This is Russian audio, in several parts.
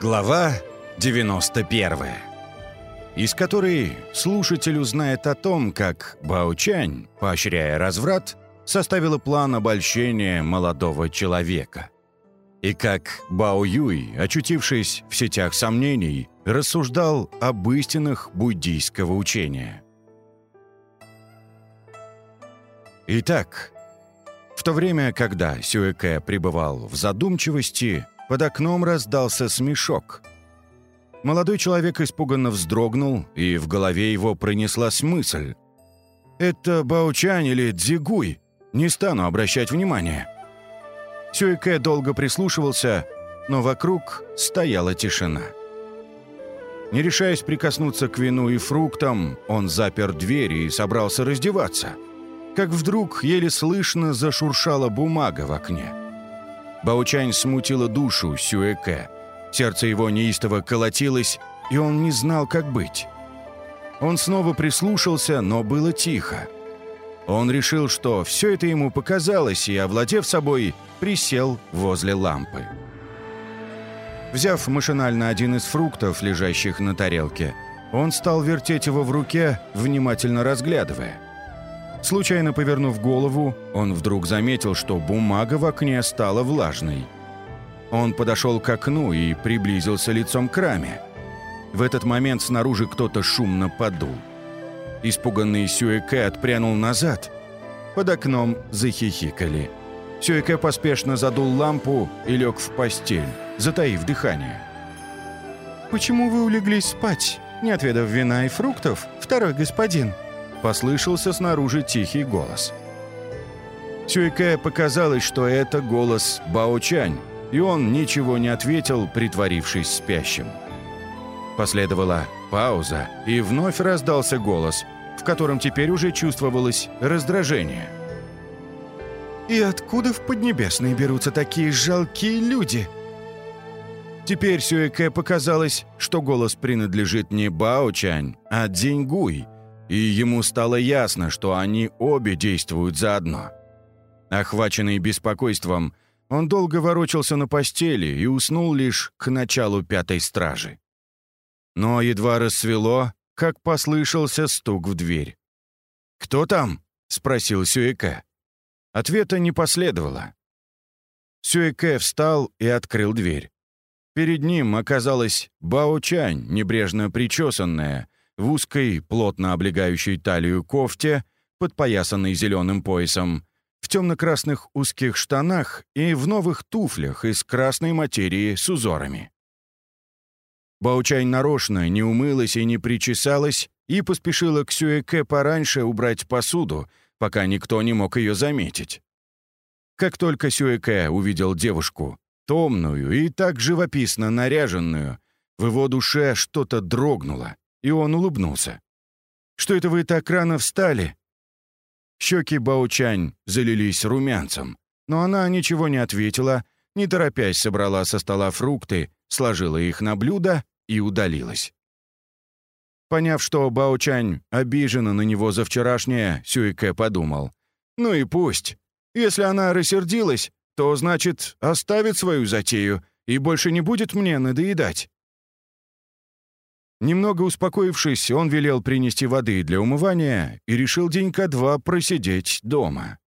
Глава 91 из которой слушатель узнает о том, как Баучань, поощряя разврат, составила план обольщения молодого человека. И как Бао Юй, очутившись в сетях сомнений, рассуждал об истинах буддийского учения. Итак, в то время, когда Сюэке пребывал в задумчивости, под окном раздался смешок. Молодой человек испуганно вздрогнул, и в голове его пронеслась мысль. «Это Баучань или Дзигуй? Не стану обращать внимания». Сюэке долго прислушивался, но вокруг стояла тишина. Не решаясь прикоснуться к вину и фруктам, он запер дверь и собрался раздеваться. Как вдруг еле слышно зашуршала бумага в окне. Баучань смутила душу Сюэке. Сердце его неистово колотилось, и он не знал, как быть. Он снова прислушался, но было тихо. Он решил, что все это ему показалось, и, овладев собой, присел возле лампы. Взяв машинально один из фруктов, лежащих на тарелке, он стал вертеть его в руке, внимательно разглядывая – Случайно повернув голову, он вдруг заметил, что бумага в окне стала влажной. Он подошел к окну и приблизился лицом к раме. В этот момент снаружи кто-то шумно подул. Испуганный Сюэке отпрянул назад. Под окном захихикали. Сюэке поспешно задул лампу и лег в постель, затаив дыхание. «Почему вы улеглись спать, не отведав вина и фруктов, второй господин?» Послышался снаружи тихий голос. Сюэке показалось, что это голос Баочань, и он ничего не ответил, притворившись спящим. Последовала пауза, и вновь раздался голос, в котором теперь уже чувствовалось раздражение. «И откуда в Поднебесной берутся такие жалкие люди?» Теперь Сюэке показалось, что голос принадлежит не Баочань, а Дзиньгуй – и ему стало ясно, что они обе действуют заодно. Охваченный беспокойством, он долго ворочался на постели и уснул лишь к началу пятой стражи. Но едва рассвело, как послышался стук в дверь. «Кто там?» — спросил Сюэке. Ответа не последовало. Сюэке встал и открыл дверь. Перед ним оказалась Бао Чань, небрежно причесанная, в узкой, плотно облегающей талию кофте, подпоясанной зеленым поясом, в темно-красных узких штанах и в новых туфлях из красной материи с узорами. Баучай нарочно не умылась и не причесалась и поспешила к Сюэке пораньше убрать посуду, пока никто не мог ее заметить. Как только Сюэке увидел девушку, томную и так живописно наряженную, в его душе что-то дрогнуло, и он улыбнулся. «Что это вы так рано встали?» Щеки Баучань залились румянцем, но она ничего не ответила, не торопясь собрала со стола фрукты, сложила их на блюдо и удалилась. Поняв, что Баучань обижена на него за вчерашнее, Сюйке подумал. «Ну и пусть. Если она рассердилась, то, значит, оставит свою затею и больше не будет мне надоедать. Немного успокоившись, он велел принести воды для умывания и решил денька два просидеть дома.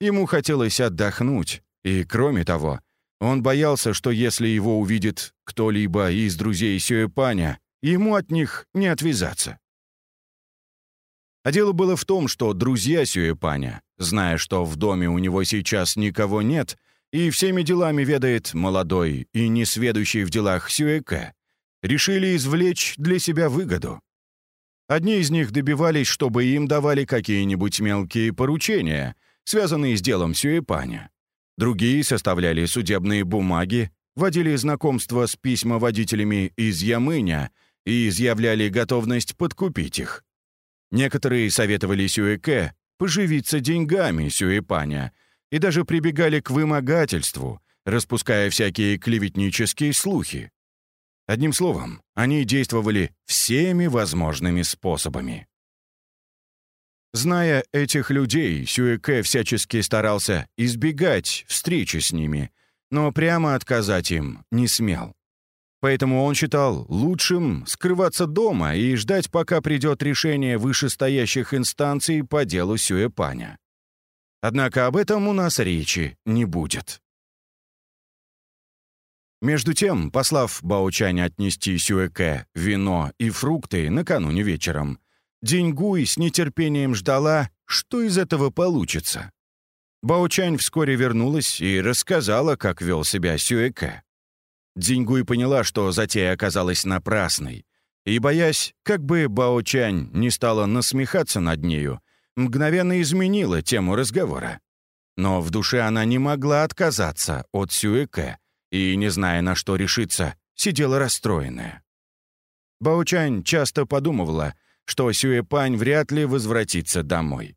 Ему хотелось отдохнуть, и, кроме того, он боялся, что если его увидит кто-либо из друзей Сюэпаня, ему от них не отвязаться. А дело было в том, что друзья Сюэпаня, зная, что в доме у него сейчас никого нет, и всеми делами ведает молодой и несведущий в делах Сюэка, решили извлечь для себя выгоду. Одни из них добивались, чтобы им давали какие-нибудь мелкие поручения, связанные с делом Сюэпаня. Другие составляли судебные бумаги, водили знакомство с письмоводителями из Ямыня и изъявляли готовность подкупить их. Некоторые советовали Сюэке поживиться деньгами Сюэпаня и даже прибегали к вымогательству, распуская всякие клеветнические слухи. Одним словом, они действовали всеми возможными способами. Зная этих людей, Сюэке всячески старался избегать встречи с ними, но прямо отказать им не смел. Поэтому он считал лучшим скрываться дома и ждать, пока придет решение вышестоящих инстанций по делу Сюэпаня. Однако об этом у нас речи не будет. Между тем, послав Баучань отнести Сюэке вино и фрукты накануне вечером, Деньгуй с нетерпением ждала, что из этого получится. Баучань вскоре вернулась и рассказала, как вел себя Сюэке. Дзиньгуй поняла, что затея оказалась напрасной, и, боясь, как бы Баочань не стала насмехаться над нею, мгновенно изменила тему разговора. Но в душе она не могла отказаться от Сюэке и, не зная, на что решиться, сидела расстроенная. Баочань часто подумывала, что Сюэпань вряд ли возвратится домой.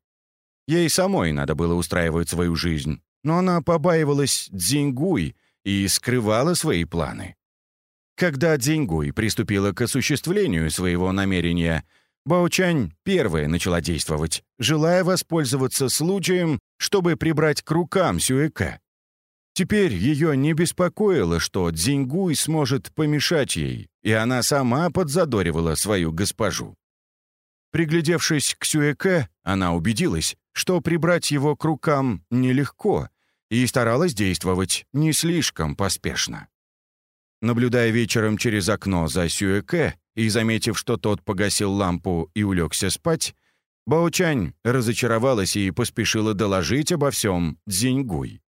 Ей самой надо было устраивать свою жизнь, но она побаивалась Дзингуй и скрывала свои планы. Когда Дзиньгуй приступила к осуществлению своего намерения, Баочань первая начала действовать, желая воспользоваться случаем, чтобы прибрать к рукам Сюэка. Теперь ее не беспокоило, что Дзиньгуй сможет помешать ей, и она сама подзадоривала свою госпожу. Приглядевшись к Сюэке, она убедилась, что прибрать его к рукам нелегко, и старалась действовать не слишком поспешно. Наблюдая вечером через окно за Сюэке и заметив, что тот погасил лампу и улегся спать, Баочань разочаровалась и поспешила доложить обо всем Дзиньгуй.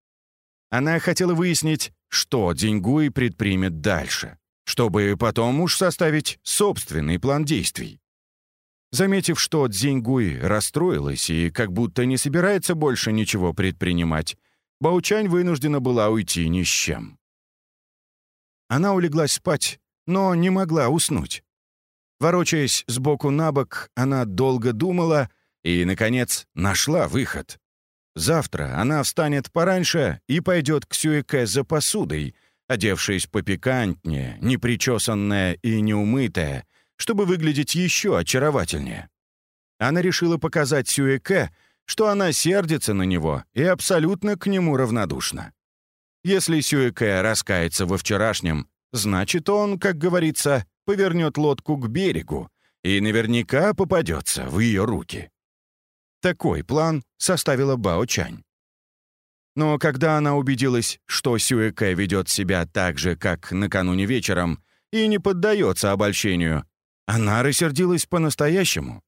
Она хотела выяснить, что Дзиньгуй предпримет дальше, чтобы потом уж составить собственный план действий. Заметив, что Дзиньгуй расстроилась и как будто не собирается больше ничего предпринимать, Баучань вынуждена была уйти ни с чем. Она улеглась спать, но не могла уснуть. Ворочаясь сбоку на бок, она долго думала и, наконец, нашла выход. Завтра она встанет пораньше и пойдет к Сюэке за посудой, одевшись попикантнее, непричесанная и неумытая, чтобы выглядеть еще очаровательнее. Она решила показать Сюэке, что она сердится на него и абсолютно к нему равнодушна. Если Сюэке раскается во вчерашнем, значит, он, как говорится, повернет лодку к берегу и наверняка попадется в ее руки. Такой план составила Бао Чань. Но когда она убедилась, что Сюэке ведет себя так же, как накануне вечером, и не поддается обольщению, она рассердилась по-настоящему.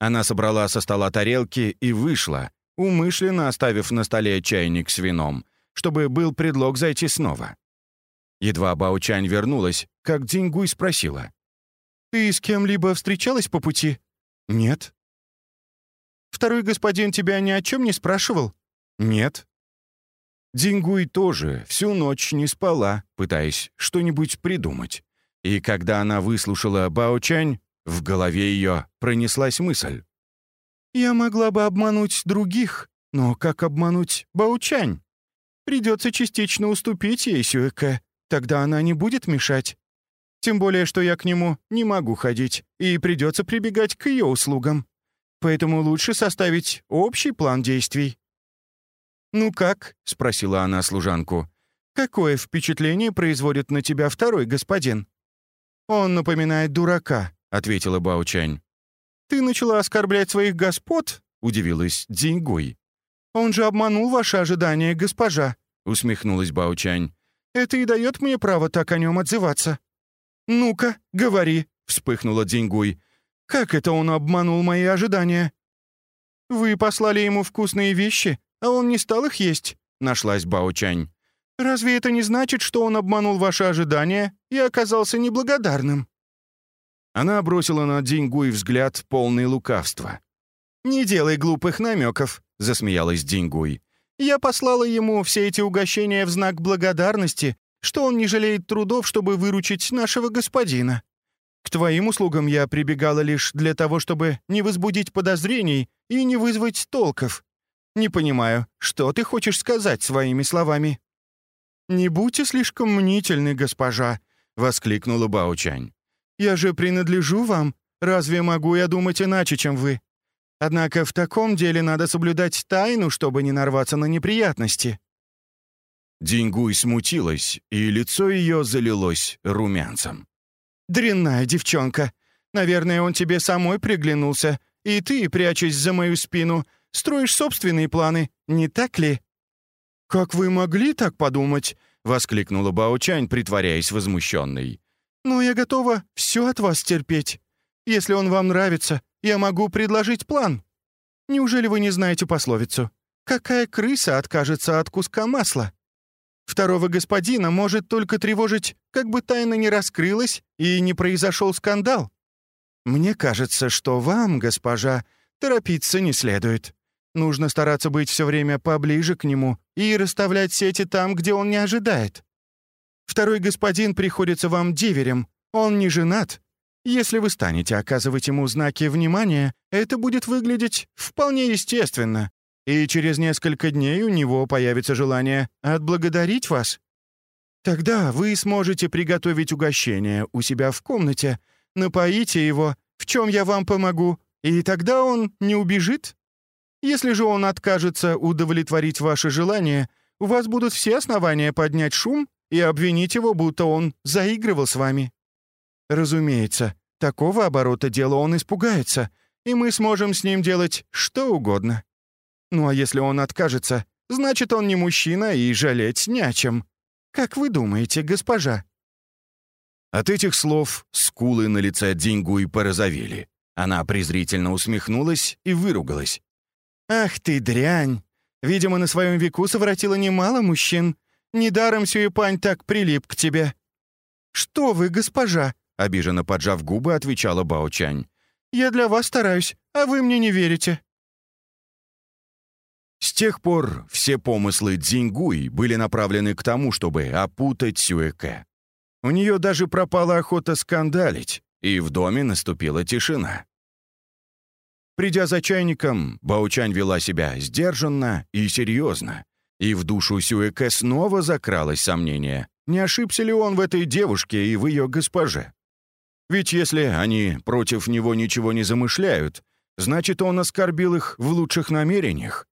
Она собрала со стола тарелки и вышла, умышленно оставив на столе чайник с вином, чтобы был предлог зайти снова. Едва Баучань вернулась, как Дзиньгуй спросила. «Ты с кем-либо встречалась по пути?» «Нет». «Второй господин тебя ни о чем не спрашивал?» «Нет». Дзингуй тоже всю ночь не спала, пытаясь что-нибудь придумать. И когда она выслушала Баочань, в голове ее пронеслась мысль. «Я могла бы обмануть других, но как обмануть Баучань? Придется частично уступить ей Сюэке, тогда она не будет мешать. Тем более, что я к нему не могу ходить, и придется прибегать к ее услугам. Поэтому лучше составить общий план действий». «Ну как?» — спросила она служанку. «Какое впечатление производит на тебя второй господин?» «Он напоминает дурака», — ответила Баучань. «Ты начала оскорблять своих господ?» — удивилась Дзиньгуй. «Он же обманул ваши ожидания, госпожа», — усмехнулась Баучань. «Это и дает мне право так о нем отзываться». «Ну-ка, говори», — вспыхнула Дзиньгуй. «Как это он обманул мои ожидания?» «Вы послали ему вкусные вещи, а он не стал их есть», — нашлась Баучань. «Разве это не значит, что он обманул ваши ожидания и оказался неблагодарным?» Она бросила на Дингуй взгляд полный лукавства. «Не делай глупых намеков», — засмеялась Дингуй. «Я послала ему все эти угощения в знак благодарности, что он не жалеет трудов, чтобы выручить нашего господина. К твоим услугам я прибегала лишь для того, чтобы не возбудить подозрений и не вызвать толков. Не понимаю, что ты хочешь сказать своими словами?» «Не будьте слишком мнительны, госпожа», — воскликнула Баучань. Я же принадлежу вам. Разве могу я думать иначе, чем вы? Однако в таком деле надо соблюдать тайну, чтобы не нарваться на неприятности». Дингуй смутилась, и лицо ее залилось румянцем. «Дрянная девчонка. Наверное, он тебе самой приглянулся, и ты, прячась за мою спину, строишь собственные планы, не так ли?» «Как вы могли так подумать?» — воскликнула Баочань, притворяясь возмущенной. «Ну, я готова все от вас терпеть. Если он вам нравится, я могу предложить план. Неужели вы не знаете пословицу? Какая крыса откажется от куска масла? Второго господина может только тревожить, как бы тайна не раскрылась и не произошел скандал. Мне кажется, что вам, госпожа, торопиться не следует. Нужно стараться быть все время поближе к нему и расставлять сети там, где он не ожидает. Второй господин приходится вам деверем, он не женат, если вы станете оказывать ему знаки внимания, это будет выглядеть вполне естественно, и через несколько дней у него появится желание отблагодарить вас. Тогда вы сможете приготовить угощение у себя в комнате, напоите его, в чем я вам помогу, и тогда он не убежит. Если же он откажется удовлетворить ваше желание, у вас будут все основания поднять шум и обвинить его, будто он заигрывал с вами. Разумеется, такого оборота дела он испугается, и мы сможем с ним делать что угодно. Ну а если он откажется, значит, он не мужчина и жалеть не о чем. Как вы думаете, госпожа?» От этих слов скулы на лице Дингуи порозовели. Она презрительно усмехнулась и выругалась. «Ах ты дрянь! Видимо, на своем веку совратила немало мужчин. Недаром Сюэпань так прилип к тебе». «Что вы, госпожа?» Обиженно поджав губы, отвечала Баочань. «Я для вас стараюсь, а вы мне не верите». С тех пор все помыслы Дзингуй были направлены к тому, чтобы опутать Сюэке. У нее даже пропала охота скандалить, и в доме наступила тишина. Придя за чайником, Баучань вела себя сдержанно и серьезно, и в душу Сюэке снова закралось сомнение, не ошибся ли он в этой девушке и в ее госпоже. Ведь если они против него ничего не замышляют, значит, он оскорбил их в лучших намерениях.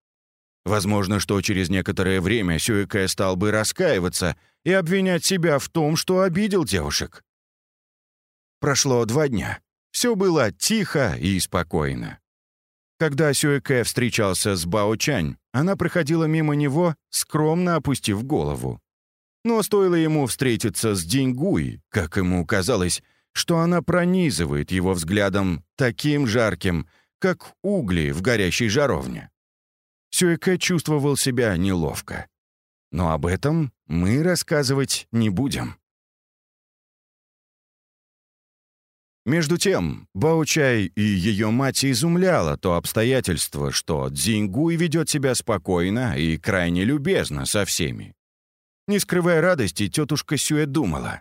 Возможно, что через некоторое время Сюэкэ стал бы раскаиваться и обвинять себя в том, что обидел девушек. Прошло два дня. Все было тихо и спокойно. Когда Сюэкэ встречался с Бао Чань, она проходила мимо него, скромно опустив голову. Но стоило ему встретиться с Дингуй, как ему казалось, что она пронизывает его взглядом таким жарким, как угли в горящей жаровне. Сюэке чувствовал себя неловко. Но об этом мы рассказывать не будем. Между тем, Баучай и ее мать изумляло то обстоятельство, что Дзингуй ведет себя спокойно и крайне любезно со всеми. Не скрывая радости, тетушка Сюэ думала.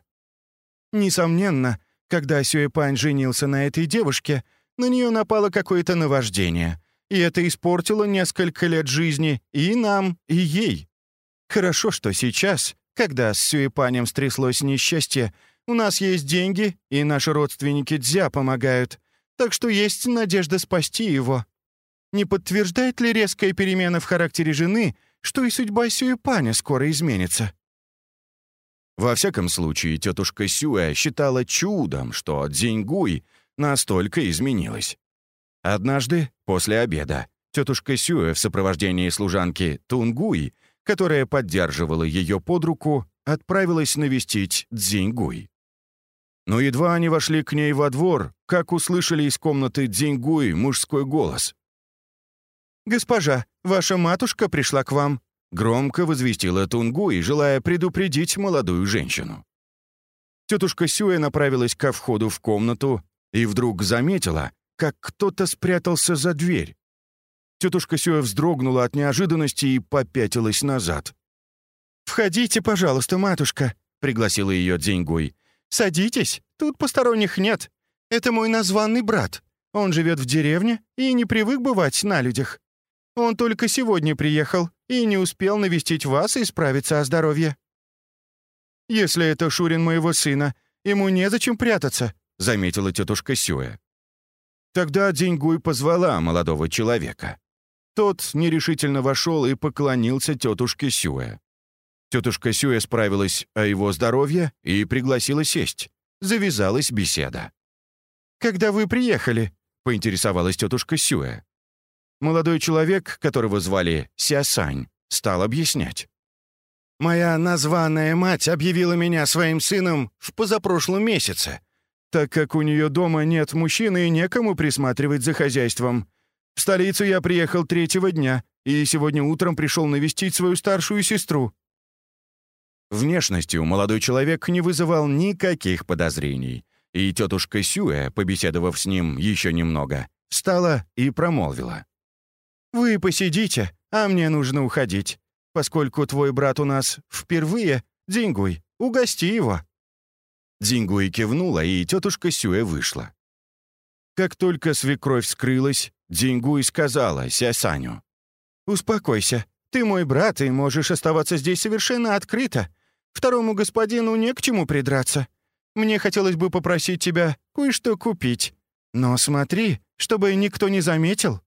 «Несомненно, когда Сюэпань женился на этой девушке, на нее напало какое-то наваждение, и это испортило несколько лет жизни и нам, и ей. Хорошо, что сейчас, когда с Сюэпанем стряслось несчастье, у нас есть деньги, и наши родственники Дзя помогают, так что есть надежда спасти его. Не подтверждает ли резкая перемена в характере жены, что и судьба Сюэпаня скоро изменится? Во всяком случае, тетушка Сюэ считала чудом, что Дзиньгуй настолько изменилась. Однажды, после обеда, тетушка Сюэ в сопровождении служанки Тунгуй, которая поддерживала ее под руку, отправилась навестить Дзиньгуй. Но едва они вошли к ней во двор, как услышали из комнаты Дзиньгуй мужской голос. «Госпожа, ваша матушка пришла к вам», Громко возвестила Тунгуй, желая предупредить молодую женщину. Тетушка Сюэ направилась ко входу в комнату и вдруг заметила, как кто-то спрятался за дверь. Тетушка Сюэ вздрогнула от неожиданности и попятилась назад. «Входите, пожалуйста, матушка», — пригласила ее Дзиньгуй. «Садитесь, тут посторонних нет. Это мой названный брат. Он живет в деревне и не привык бывать на людях. Он только сегодня приехал и не успел навестить вас и справиться о здоровье». «Если это Шурин моего сына, ему незачем прятаться», — заметила тетушка Сюэ. Тогда Деньгуй позвала молодого человека. Тот нерешительно вошел и поклонился тетушке Сюэ. Тетушка Сюэ справилась о его здоровье и пригласила сесть. Завязалась беседа. «Когда вы приехали?» — поинтересовалась тетушка Сюэ. Молодой человек, которого звали Сясань, стал объяснять. «Моя названная мать объявила меня своим сыном в позапрошлом месяце, так как у нее дома нет мужчины и некому присматривать за хозяйством. В столицу я приехал третьего дня и сегодня утром пришел навестить свою старшую сестру». Внешностью молодой человек не вызывал никаких подозрений, и тетушка Сюэ, побеседовав с ним еще немного, встала и промолвила. «Вы посидите, а мне нужно уходить. Поскольку твой брат у нас впервые, Дингуй, угости его». Дингуй кивнула, и тетушка Сюэ вышла. Как только свекровь скрылась, Дингуй сказала Сясаню. «Успокойся. Ты мой брат и можешь оставаться здесь совершенно открыто. Второму господину не к чему придраться. Мне хотелось бы попросить тебя кое-что купить. Но смотри, чтобы никто не заметил».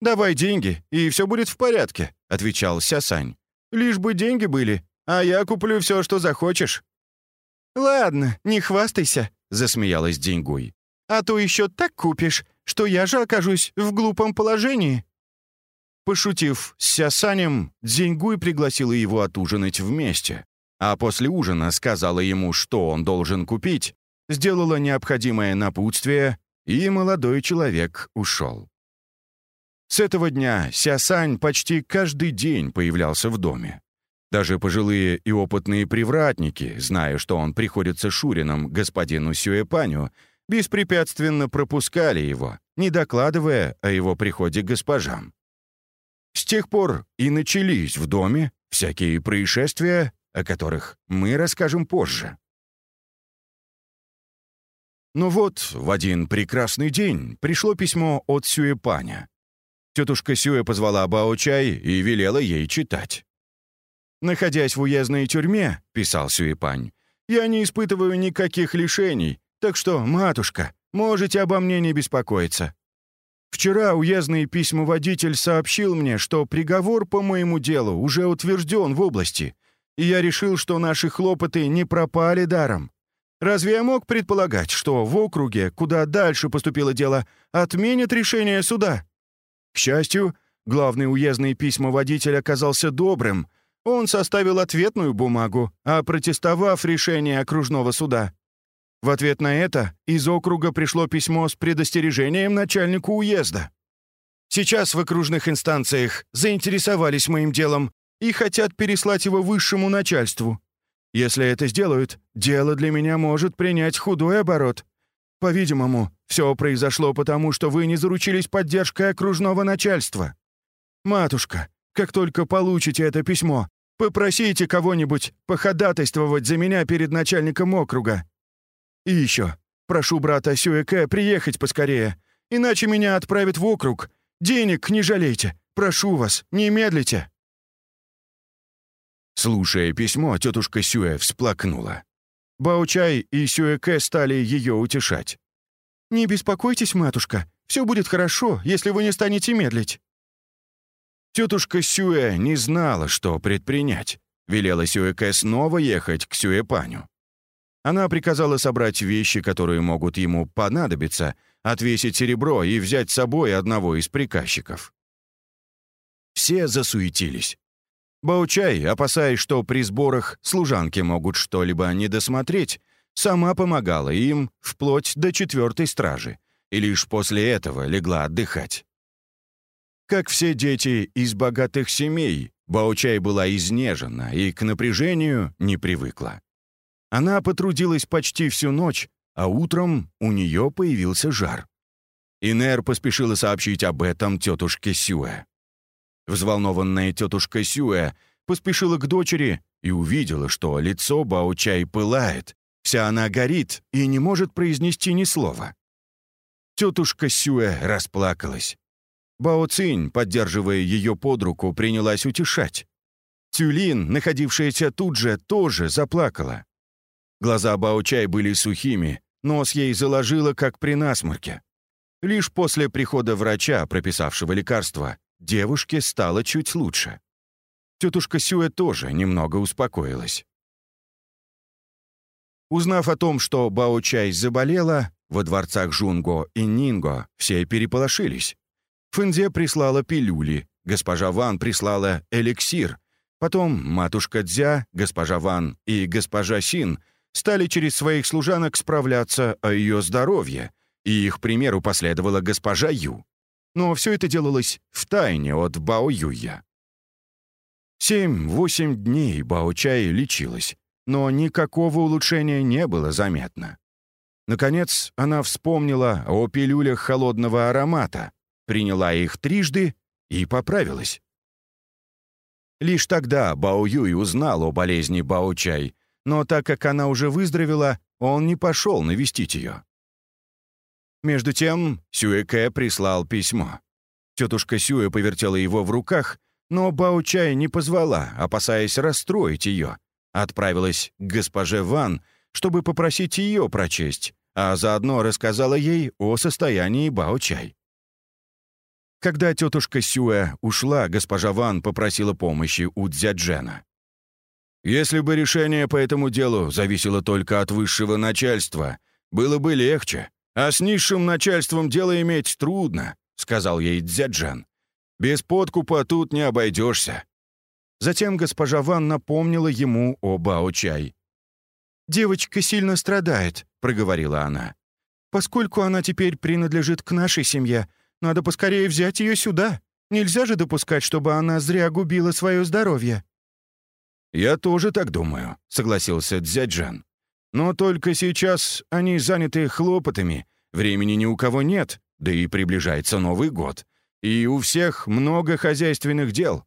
«Давай деньги, и все будет в порядке», — отвечал Сясань. «Лишь бы деньги были, а я куплю все, что захочешь». «Ладно, не хвастайся», — засмеялась Деньгуй. «А то еще так купишь, что я же окажусь в глупом положении». Пошутив с Сясанем, Дзиньгуй пригласила его отужинать вместе, а после ужина сказала ему, что он должен купить, сделала необходимое напутствие, и молодой человек ушел. С этого дня Сясань почти каждый день появлялся в доме. Даже пожилые и опытные привратники, зная, что он приходится Шурином господину Сюэпаню, беспрепятственно пропускали его, не докладывая о его приходе госпожам. С тех пор и начались в доме всякие происшествия, о которых мы расскажем позже. Но вот в один прекрасный день пришло письмо от Сюэпаня. Тетушка Сюэ позвала Бао-чай и велела ей читать. «Находясь в уездной тюрьме», — писал Сюэпань, «я не испытываю никаких лишений, так что, матушка, можете обо мне не беспокоиться. Вчера уездный письмоводитель сообщил мне, что приговор по моему делу уже утвержден в области, и я решил, что наши хлопоты не пропали даром. Разве я мог предполагать, что в округе, куда дальше поступило дело, отменят решение суда? К счастью, главный уездный письмоводитель оказался добрым. Он составил ответную бумагу, опротестовав решение окружного суда. В ответ на это из округа пришло письмо с предостережением начальнику уезда. Сейчас в окружных инстанциях заинтересовались моим делом и хотят переслать его высшему начальству. Если это сделают, дело для меня может принять худой оборот. По-видимому, все произошло потому, что вы не заручились поддержкой окружного начальства. Матушка, как только получите это письмо, попросите кого-нибудь походатайствовать за меня перед начальником округа. И еще, прошу брата Сюэке приехать поскорее, иначе меня отправят в округ. Денег не жалейте, прошу вас, не медлите». Слушая письмо, тетушка Сюэ всплакнула. Баучай и Сюэке стали ее утешать. «Не беспокойтесь, матушка, все будет хорошо, если вы не станете медлить». Тетушка Сюэ не знала, что предпринять. Велела Сюэке снова ехать к Сюэпаню. Она приказала собрать вещи, которые могут ему понадобиться, отвесить серебро и взять с собой одного из приказчиков. Все засуетились. Баучай, опасаясь, что при сборах служанки могут что-либо недосмотреть, сама помогала им вплоть до четвертой стражи, и лишь после этого легла отдыхать. Как все дети из богатых семей, Баучай была изнежена и к напряжению не привыкла. Она потрудилась почти всю ночь, а утром у нее появился жар. Инер поспешила сообщить об этом тетушке Сюэ. Взволнованная тетушка Сюэ поспешила к дочери и увидела, что лицо Баучай пылает, вся она горит и не может произнести ни слова. Тетушка Сюэ расплакалась. Бао Цинь, поддерживая ее под руку, принялась утешать. Тюлин, находившаяся тут же, тоже заплакала. Глаза Баучай были сухими, нос ей заложило, как при насморке. Лишь после прихода врача, прописавшего лекарство, девушке стало чуть лучше. Тетушка Сюэ тоже немного успокоилась. Узнав о том, что Бао-Чай заболела, во дворцах Жунго и Нинго все переполошились. Фэнзе прислала пилюли, госпожа Ван прислала эликсир, потом матушка Дзя, госпожа Ван и госпожа Син стали через своих служанок справляться о ее здоровье, и их примеру последовала госпожа Ю. Но все это делалось в тайне от Бао Юя. Семь-восемь дней Бао Чай лечилась, но никакого улучшения не было заметно. Наконец, она вспомнила о пилюлях холодного аромата, приняла их трижды и поправилась. Лишь тогда Бао Юй узнал о болезни Бао Чай, но так как она уже выздоровела, он не пошел навестить ее. Между тем Сюэке прислал письмо. Тетушка Сюэ повертела его в руках, но Бао Чай не позвала, опасаясь расстроить ее. Отправилась к госпоже Ван, чтобы попросить ее прочесть, а заодно рассказала ей о состоянии Бао-чай. Когда тетушка Сюэ ушла, госпожа Ван попросила помощи у Дзяджена. «Если бы решение по этому делу зависело только от высшего начальства, было бы легче, а с низшим начальством дело иметь трудно», — сказал ей Дзяджен. «Без подкупа тут не обойдешься». Затем госпожа Ван напомнила ему о Бао-чай. «Девочка сильно страдает», — проговорила она. «Поскольку она теперь принадлежит к нашей семье, надо поскорее взять ее сюда. Нельзя же допускать, чтобы она зря губила свое здоровье». «Я тоже так думаю», — согласился Дзяджан. «Но только сейчас они заняты хлопотами, времени ни у кого нет, да и приближается Новый год, и у всех много хозяйственных дел.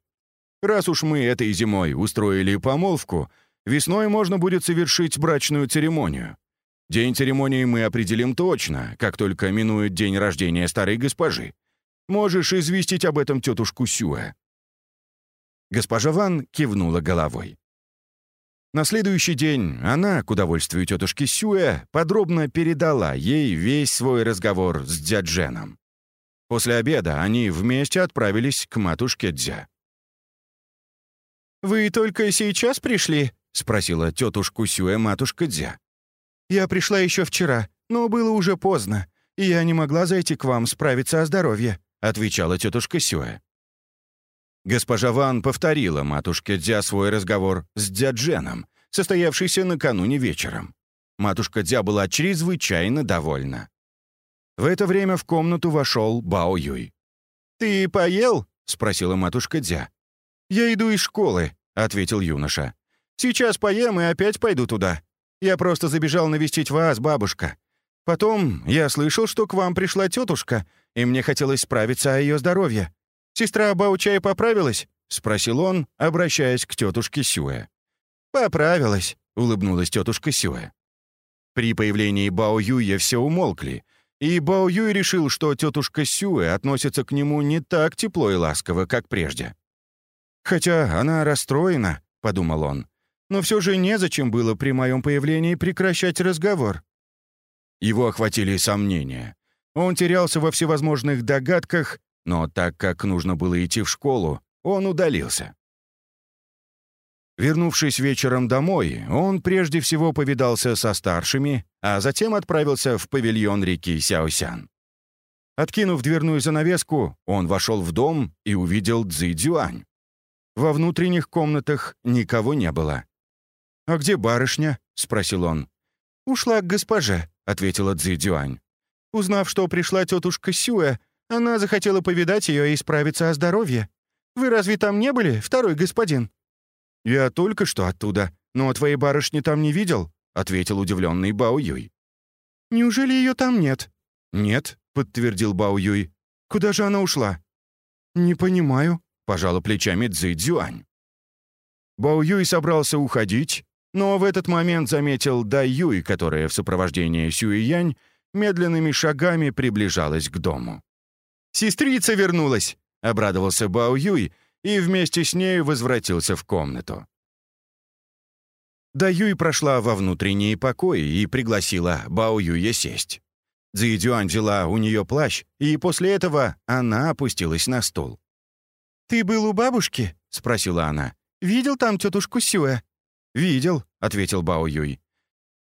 Раз уж мы этой зимой устроили помолвку, Весной можно будет совершить брачную церемонию. День церемонии мы определим точно, как только минует день рождения старой госпожи. Можешь известить об этом тетушку Сюэ». Госпожа Ван кивнула головой. На следующий день она, к удовольствию тетушки Сюэ, подробно передала ей весь свой разговор с дядженом. После обеда они вместе отправились к матушке Дзя. «Вы только сейчас пришли?» — спросила тетушку Сюэ матушка Дзя. «Я пришла еще вчера, но было уже поздно, и я не могла зайти к вам справиться о здоровье», — отвечала тетушка Сюэ. Госпожа Ван повторила матушке Дзя свой разговор с Дзядженом, состоявшийся накануне вечером. Матушка Дзя была чрезвычайно довольна. В это время в комнату вошел Бао Юй. «Ты поел?» — спросила матушка Дзя. «Я иду из школы», — ответил юноша. Сейчас поем и опять пойду туда. Я просто забежал навестить вас, бабушка. Потом я слышал, что к вам пришла тетушка, и мне хотелось справиться о ее здоровье. Сестра Баучая поправилась?» — спросил он, обращаясь к тетушке Сюэ. «Поправилась», — улыбнулась тетушка Сюэ. При появлении Бао Юя все умолкли, и Бао Юй решил, что тетушка Сюэ относится к нему не так тепло и ласково, как прежде. «Хотя она расстроена», — подумал он, но все же незачем было при моем появлении прекращать разговор. Его охватили сомнения. Он терялся во всевозможных догадках, но так как нужно было идти в школу, он удалился. Вернувшись вечером домой, он прежде всего повидался со старшими, а затем отправился в павильон реки Сяосян. Откинув дверную занавеску, он вошел в дом и увидел Цзи Дюань. Во внутренних комнатах никого не было. «А где барышня?» — спросил он. «Ушла к госпоже», — ответила Цзи Дюань. Узнав, что пришла тетушка Сюэ, она захотела повидать ее и справиться о здоровье. Вы разве там не были, второй господин?» «Я только что оттуда, но твоей барышни там не видел», — ответил удивленный Бао Юй. «Неужели ее там нет?» «Нет», — подтвердил Бао Юй. «Куда же она ушла?» «Не понимаю», — пожала плечами Цзи. Бао Юй собрался уходить, но в этот момент заметил Дай Юй, которая в сопровождении Сюи Янь медленными шагами приближалась к дому. «Сестрица вернулась!» — обрадовался Бао Юй и вместе с ней возвратился в комнату. Да Юй прошла во внутренние покои и пригласила Бао Юя сесть. Цзи Дюань взяла у нее плащ, и после этого она опустилась на стул. «Ты был у бабушки?» — спросила она. Видел там тетушку Сюэ?» «Видел», — ответил Бао Юй.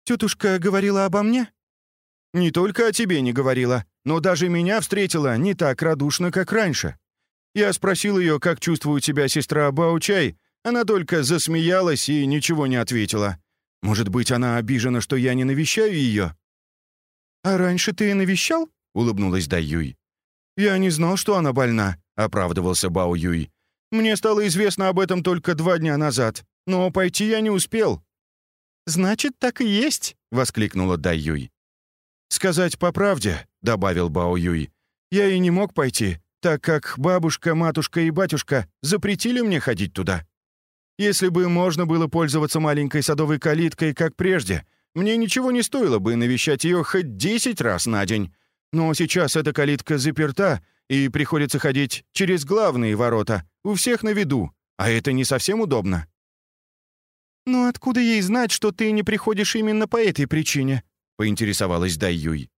«Тетушка говорила обо мне?» «Не только о тебе не говорила, но даже меня встретила не так радушно, как раньше. Я спросил ее, как чувствует себя сестра Бао Чай. Она только засмеялась и ничего не ответила. Может быть, она обижена, что я не навещаю ее?» «А раньше ты навещал?» — улыбнулась Дай Юй. «Я не знал, что она больна», — оправдывался Бао Юй. «Мне стало известно об этом только два дня назад, но пойти я не успел». «Значит, так и есть», — воскликнула Дай Юй. «Сказать по правде», — добавил Бао Юй, «я и не мог пойти, так как бабушка, матушка и батюшка запретили мне ходить туда. Если бы можно было пользоваться маленькой садовой калиткой, как прежде, мне ничего не стоило бы навещать ее хоть десять раз на день, но сейчас эта калитка заперта, и приходится ходить через главные ворота, у всех на виду, а это не совсем удобно». «Ну откуда ей знать, что ты не приходишь именно по этой причине?» — поинтересовалась Дай Юй.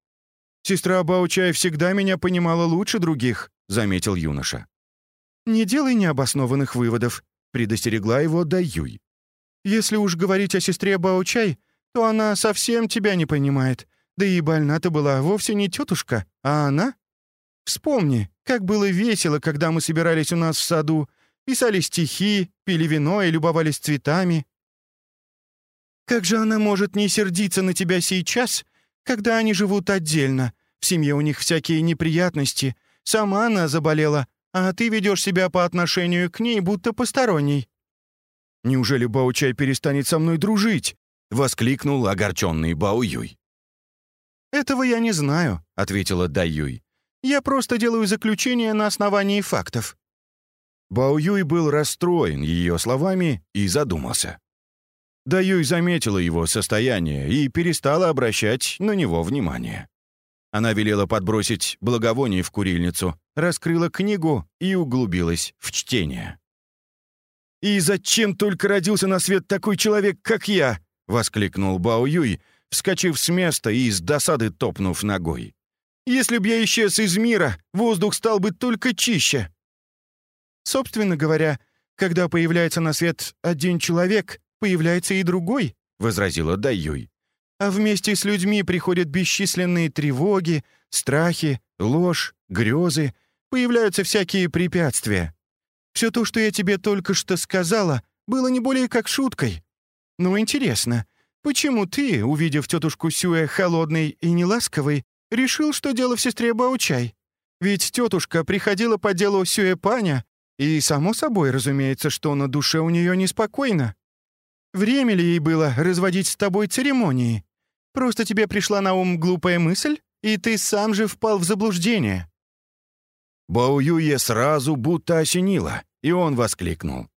«Сестра Баучай всегда меня понимала лучше других», — заметил юноша. «Не делай необоснованных выводов», — предостерегла его Дай Юй. «Если уж говорить о сестре Баучай, то она совсем тебя не понимает, да и больна-то была вовсе не тетушка, а она. Вспомни, как было весело, когда мы собирались у нас в саду, писали стихи, пили вино и любовались цветами. Как же она может не сердиться на тебя сейчас, когда они живут отдельно, в семье у них всякие неприятности, сама она заболела, а ты ведешь себя по отношению к ней, будто посторонний». «Неужели Баучай перестанет со мной дружить?» — воскликнул огорченный Баоюй. «Этого я не знаю», — ответила Даюй. «Я просто делаю заключение на основании фактов». Баоюй был расстроен ее словами и задумался. Даюй заметила его состояние и перестала обращать на него внимание. Она велела подбросить благовоние в курильницу, раскрыла книгу и углубилась в чтение. «И зачем только родился на свет такой человек, как я?» — воскликнул Бао Юй, вскочив с места и с досады топнув ногой. «Если б я исчез из мира, воздух стал бы только чище». «Собственно говоря, когда появляется на свет один человек, появляется и другой», — возразила Даюй. «А вместе с людьми приходят бесчисленные тревоги, страхи, ложь, грезы, появляются всякие препятствия. Все то, что я тебе только что сказала, было не более как шуткой. Но интересно, Почему ты, увидев тетушку Сюэ холодной и неласковой, решил, что дело в сестре Баучай? Ведь тетушка приходила по делу Сюэ Паня, и, само собой, разумеется, что на душе у нее неспокойно. Время ли ей было разводить с тобой церемонии? Просто тебе пришла на ум глупая мысль, и ты сам же впал в заблуждение». Бао Юе сразу будто осенило, и он воскликнул.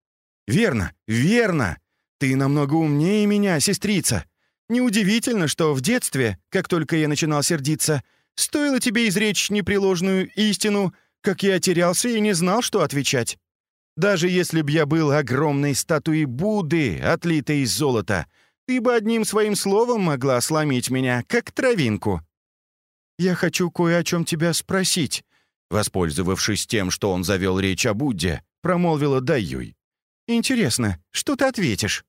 «Верно, верно! Ты намного умнее меня, сестрица. Неудивительно, что в детстве, как только я начинал сердиться, стоило тебе изречь непреложную истину, как я терялся и не знал, что отвечать. Даже если б я был огромной статуей Будды, отлитой из золота, ты бы одним своим словом могла сломить меня, как травинку. Я хочу кое о чем тебя спросить, воспользовавшись тем, что он завел речь о Будде, промолвила Даюй. Интересно, что ты ответишь?»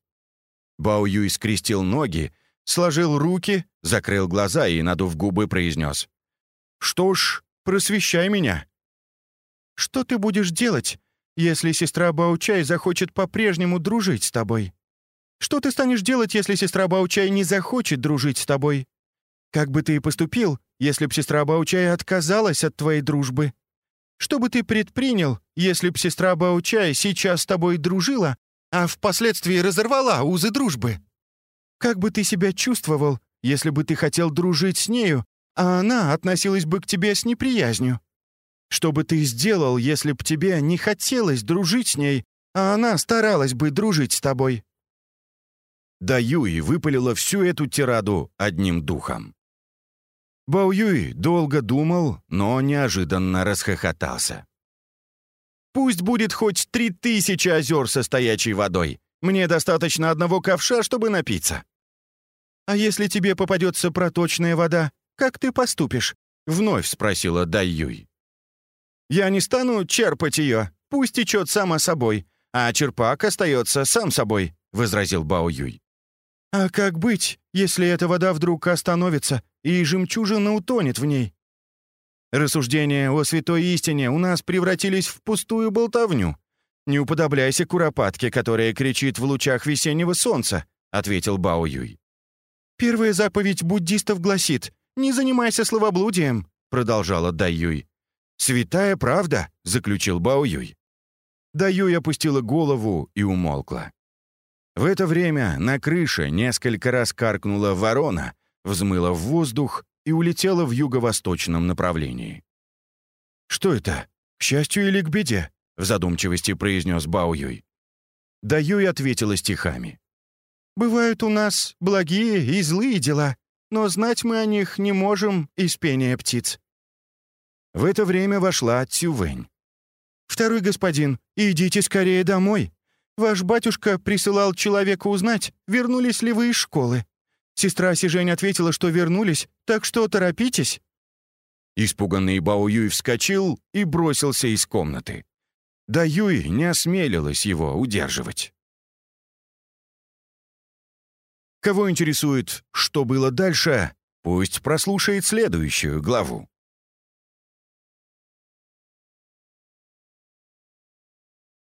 Бао Юй скрестил ноги, сложил руки, закрыл глаза и, надув губы, произнес. «Что ж, просвещай меня». «Что ты будешь делать, если сестра Баучай захочет по-прежнему дружить с тобой? Что ты станешь делать, если сестра Баучай не захочет дружить с тобой? Как бы ты поступил, если б сестра Баучай отказалась от твоей дружбы?» Что бы ты предпринял, если б сестра Баучай сейчас с тобой дружила, а впоследствии разорвала узы дружбы? Как бы ты себя чувствовал, если бы ты хотел дружить с нею, а она относилась бы к тебе с неприязнью? Что бы ты сделал, если б тебе не хотелось дружить с ней, а она старалась бы дружить с тобой?» Даю и выпалила всю эту тираду одним духом. Бао Юй долго думал, но неожиданно расхохотался. «Пусть будет хоть три тысячи озер со стоячей водой. Мне достаточно одного ковша, чтобы напиться». «А если тебе попадется проточная вода, как ты поступишь?» — вновь спросила Дай Юй. «Я не стану черпать ее, пусть течет сама собой, а черпак остается сам собой», — возразил Бао Юй. «А как быть, если эта вода вдруг остановится, и жемчужина утонет в ней?» «Рассуждения о святой истине у нас превратились в пустую болтовню. Не уподобляйся куропатке, которая кричит в лучах весеннего солнца», — ответил Бао Юй. «Первая заповедь буддистов гласит «Не занимайся словоблудием», — продолжала Дай Юй. «Святая правда», — заключил Бао Юй. Дай Юй опустила голову и умолкла. В это время на крыше несколько раз каркнула ворона, взмыла в воздух и улетела в юго-восточном направлении. «Что это? К счастью или к беде?» — в задумчивости произнес Бао Юй. Да Юй ответила стихами. «Бывают у нас благие и злые дела, но знать мы о них не можем из пения птиц». В это время вошла Цювэнь. «Второй господин, идите скорее домой. Ваш батюшка присылал человека узнать, вернулись ли вы из школы. Сестра Сижень ответила, что вернулись, так что торопитесь». Испуганный Бао Юй вскочил и бросился из комнаты. Да Юй не осмелилась его удерживать. Кого интересует, что было дальше, пусть прослушает следующую главу.